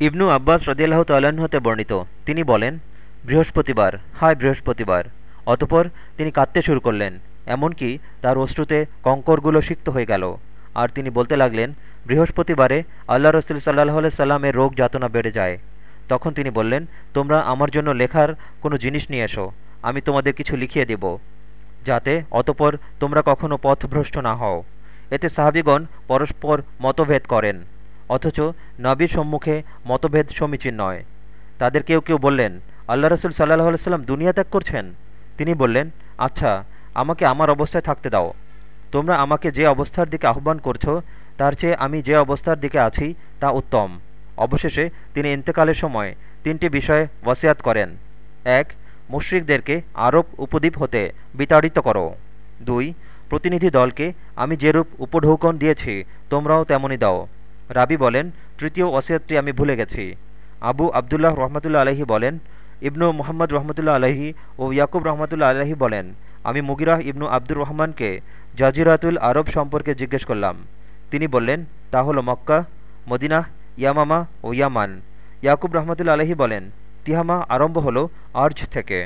ইবনু আব্বাস রদিয়াল্লাহ তাল্লাহ্ন হতে বর্ণিত। তিনি বলেন, বৃহস্পতিবার। হায় বৃহস্পতিবার। অতপর তিনি কাঁদতে শুরু করলেন, এমনকি তার অশ্রুতে কঙ্করগুলো সিক্ত হয়ে গেল। আর তিনি বলতে লাগলেন, বৃহস্পতিবারে আল্লাহ রসুল সাল্লাহ সাল্লামের রোগ যাতনা বেড়ে যায়। তখন তিনি বললেন, তোমরা আমার জন্য লেখার কোনো জিনিস নিয়ে এসো, আমি তোমাদের কিছু লিখিয়ে দেব, যাতে অতপর তোমরা কখনো পথভ্রষ্ট না হও। এতে সাহাবিগণ পরস্পর মতভেদ করেন। অথচ নবীর সম্মুখে মতভেদ সমীচীন নয়। তাদের কেউ কেউ বললেন, আল্লাহ রসুল সাল্লাহ সাল্লাম দুনিয়া ত্যাগ করছেন? তিনি বললেন আচ্ছা আমাকে আমার অবস্থায় থাকতে দাও। তোমরা আমাকে যে অবস্থার দিকে আহ্বান করছ, তার চেয়ে আমি যে অবস্থার দিকে আছি, তা উত্তম। অবশেষে তিনি ইন্তেকালের সময় তিনটি বিষয়ে ওয়াসিয়াত করেন। এক, মুশ্রিকদেরকে আরব উপদ্বীপ হতে বিতাড়িত করো। দুই, প্রতিনিধি দলকে, আমি যেরূপ উপঢৌকন দিয়েছি, তোমরাও তেমনই দাও। রাবি বলেন, তৃতীয় ওয়াসিয়াতটি আমি ভুলে গেছি। আবু আবদুল্লাহ রহমতুল্লা আলহি বলেন, ইবনু মোহাম্মদ রহমতুল্লাহ আলহি ও ইয়াকুব রহমতুল্লা আলহি বলেন, আমি মুগিরাহ ইবনু আব্দুর রহমানকে জাজিরাতুল আরব সম্পর্কে জিজ্ঞেস করলাম। তিনি বললেন, তা হলো মক্কা মদিনাহ ইয়ামামা ও ইয়ামান। ইয়াকুব রহমতুল্লা আলহি বলেন, তিহামা আরম্ভ হলো আর্জ থেকে।